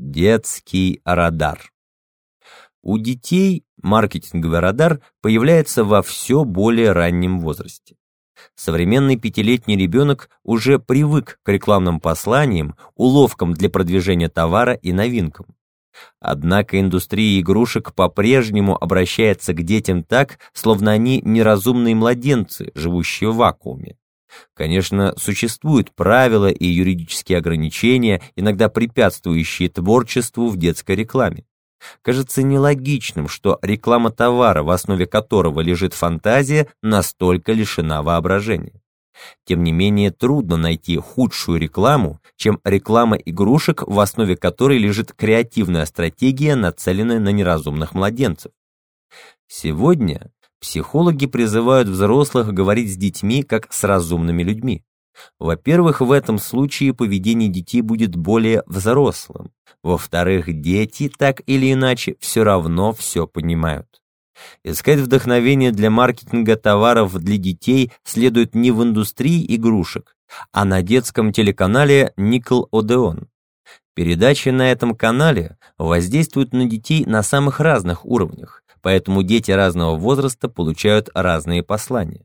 Детский радар. У детей маркетинговый радар появляется во все более раннем возрасте. Современный пятилетний ребенок уже привык к рекламным посланиям, уловкам для продвижения товара и новинкам. Однако индустрия игрушек по-прежнему обращается к детям так, словно они неразумные младенцы, живущие в вакууме. Конечно, существуют правила и юридические ограничения, иногда препятствующие творчеству в детской рекламе. Кажется нелогичным, что реклама товара, в основе которого лежит фантазия, настолько лишена воображения. Тем не менее, трудно найти худшую рекламу, чем реклама игрушек, в основе которой лежит креативная стратегия, нацеленная на неразумных младенцев. Сегодня психологи призывают взрослых говорить с детьми как с разумными людьми. Во-первых, в этом случае поведение детей будет более взрослым. Во-вторых, дети так или иначе все равно все понимают. Искать вдохновение для маркетинга товаров для детей следует не в индустрии игрушек, а на детском телеканале Никол Одеон. Передачи на этом канале воздействуют на детей на самых разных уровнях, поэтому дети разного возраста получают разные послания.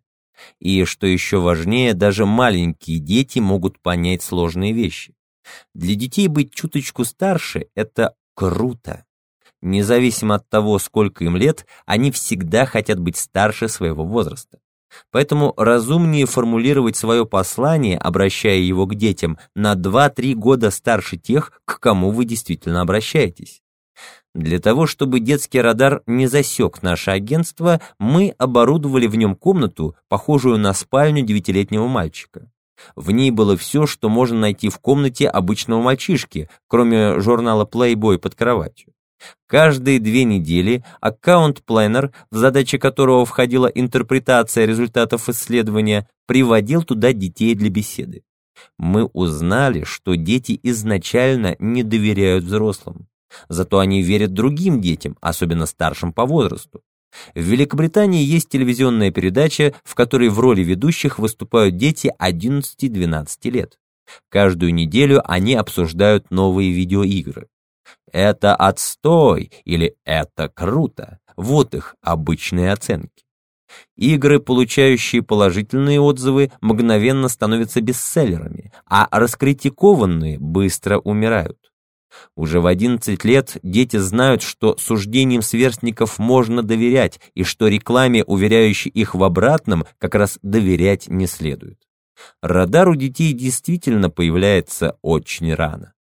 И, что еще важнее, даже маленькие дети могут понять сложные вещи. Для детей быть чуточку старше – это круто. Независимо от того, сколько им лет, они всегда хотят быть старше своего возраста. Поэтому разумнее формулировать свое послание, обращая его к детям, на 2-3 года старше тех, к кому вы действительно обращаетесь. Для того, чтобы детский радар не засек наше агентство, мы оборудовали в нем комнату, похожую на спальню девятилетнего мальчика. В ней было все, что можно найти в комнате обычного мальчишки, кроме журнала Playboy под кроватью. Каждые две недели аккаунт-пленер, в задачи которого входила интерпретация результатов исследования, приводил туда детей для беседы. Мы узнали, что дети изначально не доверяют взрослым. Зато они верят другим детям, особенно старшим по возрасту. В Великобритании есть телевизионная передача, в которой в роли ведущих выступают дети 11-12 лет. Каждую неделю они обсуждают новые видеоигры. «Это отстой» или «это круто» — вот их обычные оценки. Игры, получающие положительные отзывы, мгновенно становятся бестселлерами, а раскритикованные быстро умирают. Уже в 11 лет дети знают, что суждениям сверстников можно доверять, и что рекламе, уверяющей их в обратном, как раз доверять не следует. Радар у детей действительно появляется очень рано.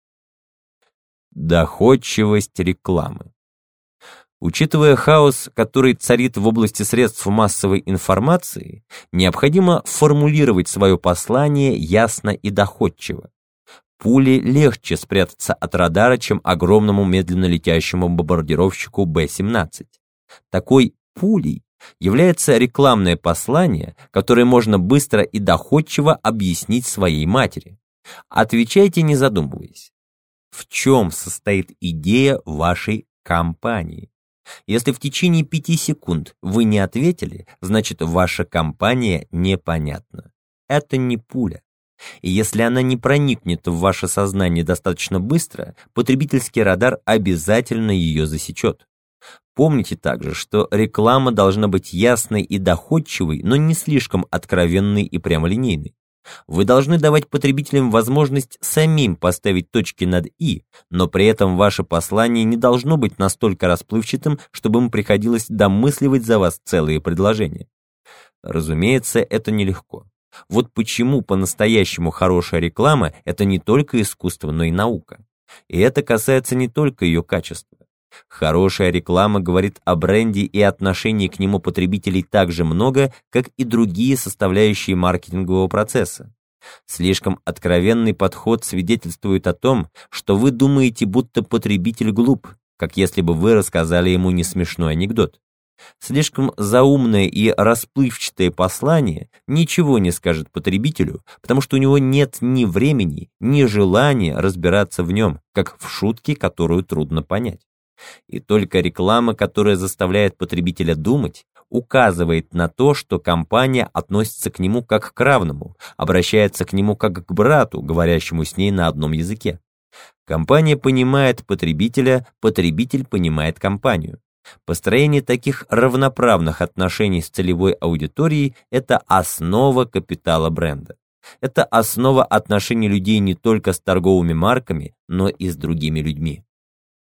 Доходчивость рекламы. Учитывая хаос, который царит в области средств массовой информации, необходимо формулировать свое послание ясно и доходчиво. Пуле легче спрятаться от радара, чем огромному медленно летящему бомбардировщику Б-17. Такой пулей является рекламное послание, которое можно быстро и доходчиво объяснить своей матери. Отвечайте, не задумываясь. В чем состоит идея вашей компании? Если в течение пяти секунд вы не ответили, значит ваша компания непонятна. Это не пуля. И если она не проникнет в ваше сознание достаточно быстро, потребительский радар обязательно ее засечет. Помните также, что реклама должна быть ясной и доходчивой, но не слишком откровенной и прямолинейной. Вы должны давать потребителям возможность самим поставить точки над «и», но при этом ваше послание не должно быть настолько расплывчатым, чтобы им приходилось домысливать за вас целые предложения. Разумеется, это нелегко. Вот почему по-настоящему хорошая реклама – это не только искусство, но и наука. И это касается не только ее качества. Хорошая реклама говорит о бренде и отношении к нему потребителей так же много, как и другие составляющие маркетингового процесса. Слишком откровенный подход свидетельствует о том, что вы думаете, будто потребитель глуп, как если бы вы рассказали ему несмешной анекдот. Слишком заумное и расплывчатое послание ничего не скажет потребителю, потому что у него нет ни времени, ни желания разбираться в нем, как в шутке, которую трудно понять. И только реклама, которая заставляет потребителя думать, указывает на то, что компания относится к нему как к равному, обращается к нему как к брату, говорящему с ней на одном языке. Компания понимает потребителя, потребитель понимает компанию. Построение таких равноправных отношений с целевой аудиторией – это основа капитала бренда. Это основа отношений людей не только с торговыми марками, но и с другими людьми.